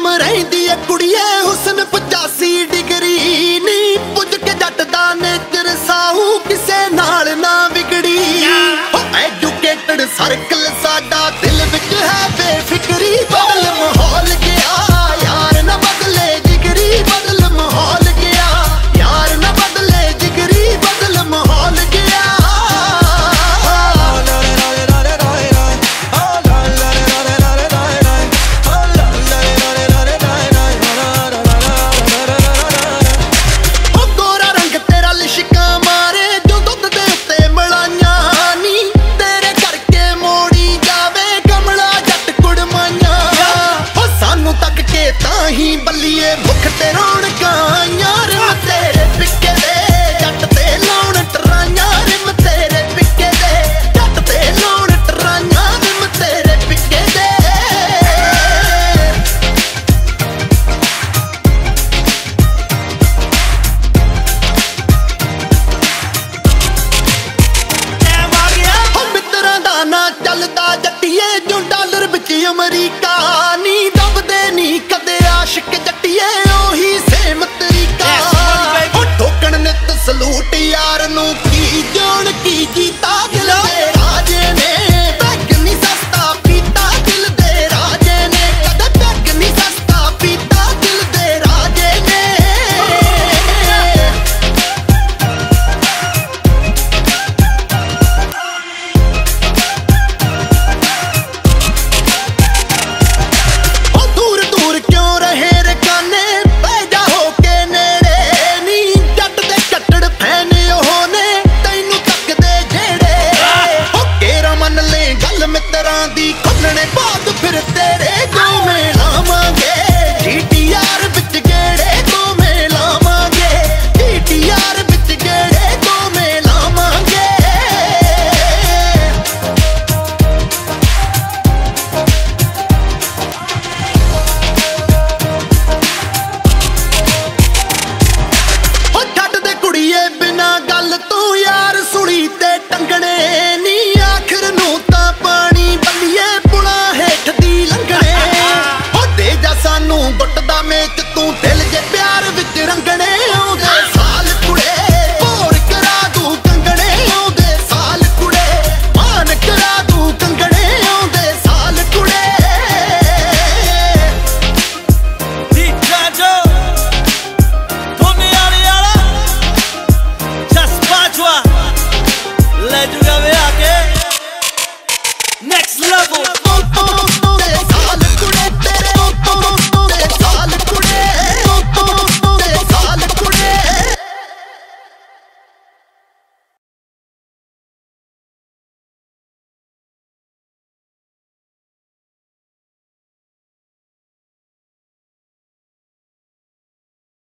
ਗਰਮ ਰਹਿੰਦੀ ਏ ਕੁੜੀਏ ਹੁਸਨ 85 ਡਿਗਰੀ। ਨੀ ਪੁੱਜ ਕੇ ਜੱਟ ਦਾ ਨੇਚਰ ਸਾਹੂ ਕਿਸੇ ਨਾਲ ਨਾ ਵਿਗੜੀ। ਐਜੂਕੇਟਡ ਸਰਕਲ ਬੱਲੀਏ ਮੁਖ ਤੇ ਰੌਣਕਾਂ। यादों में आवागे